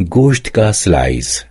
गोश्त का स्लाइस